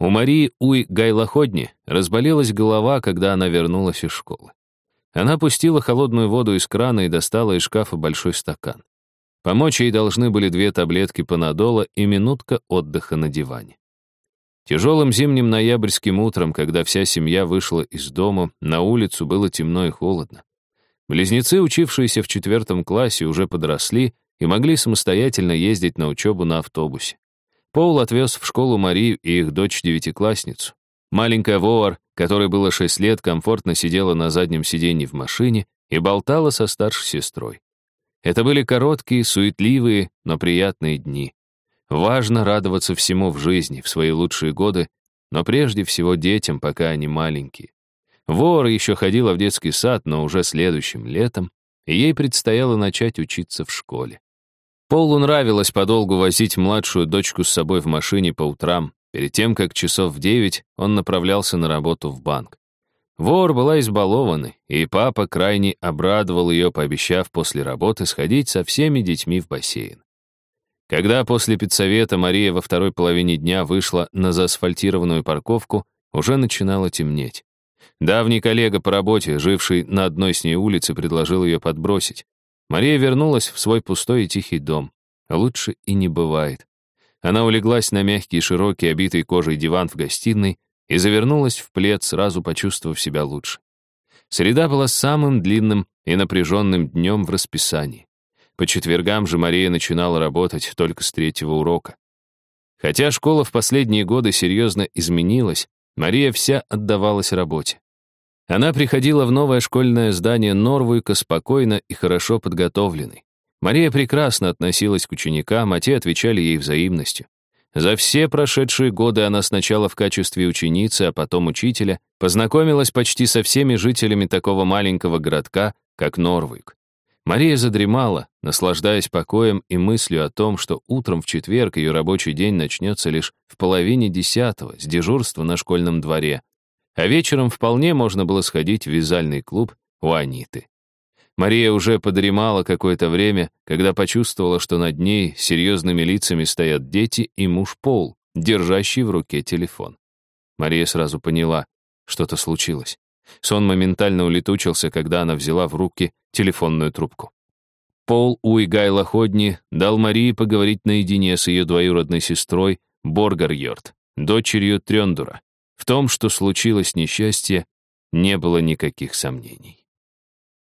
У Марии Уй Гайлоходни разболелась голова, когда она вернулась из школы. Она пустила холодную воду из крана и достала из шкафа большой стакан. Помочь ей должны были две таблетки панадола и минутка отдыха на диване. Тяжелым зимним ноябрьским утром, когда вся семья вышла из дома, на улицу было темно и холодно. Близнецы, учившиеся в четвертом классе, уже подросли и могли самостоятельно ездить на учебу на автобусе. Пол отвез в школу Марию и их дочь-девятиклассницу. Маленькая Воор, которой было шесть лет, комфортно сидела на заднем сиденье в машине и болтала со старшей сестрой. Это были короткие, суетливые, но приятные дни. Важно радоваться всему в жизни, в свои лучшие годы, но прежде всего детям, пока они маленькие. Вор еще ходила в детский сад, но уже следующим летом, и ей предстояло начать учиться в школе. Полу нравилось подолгу возить младшую дочку с собой в машине по утрам. Перед тем, как часов в девять он направлялся на работу в банк. Вор была избалована, и папа крайне обрадовал ее, пообещав после работы сходить со всеми детьми в бассейн. Когда после педсовета Мария во второй половине дня вышла на заасфальтированную парковку, уже начинало темнеть. Давний коллега по работе, живший на одной с ней улице, предложил ее подбросить. Мария вернулась в свой пустой и тихий дом. Лучше и не бывает. Она улеглась на мягкий, широкий, обитый кожей диван в гостиной и завернулась в плед, сразу почувствовав себя лучше. Среда была самым длинным и напряженным днем в расписании. По четвергам же Мария начинала работать только с третьего урока. Хотя школа в последние годы серьезно изменилась, Мария вся отдавалась работе. Она приходила в новое школьное здание Норвуйка спокойно и хорошо подготовленной. Мария прекрасно относилась к ученикам, а те отвечали ей взаимностью. За все прошедшие годы она сначала в качестве ученицы, а потом учителя познакомилась почти со всеми жителями такого маленького городка, как Норвуйк. Мария задремала, наслаждаясь покоем и мыслью о том, что утром в четверг ее рабочий день начнется лишь в половине десятого с дежурства на школьном дворе, а вечером вполне можно было сходить в вязальный клуб у Аниты. Мария уже подремала какое-то время, когда почувствовала, что над ней серьезными лицами стоят дети и муж Пол, держащий в руке телефон. Мария сразу поняла, что-то случилось. Сон моментально улетучился, когда она взяла в руки телефонную трубку. Пол Уигай Лоходни дал Марии поговорить наедине с ее двоюродной сестрой Боргарьорд, дочерью Трендура. В том, что случилось несчастье, не было никаких сомнений.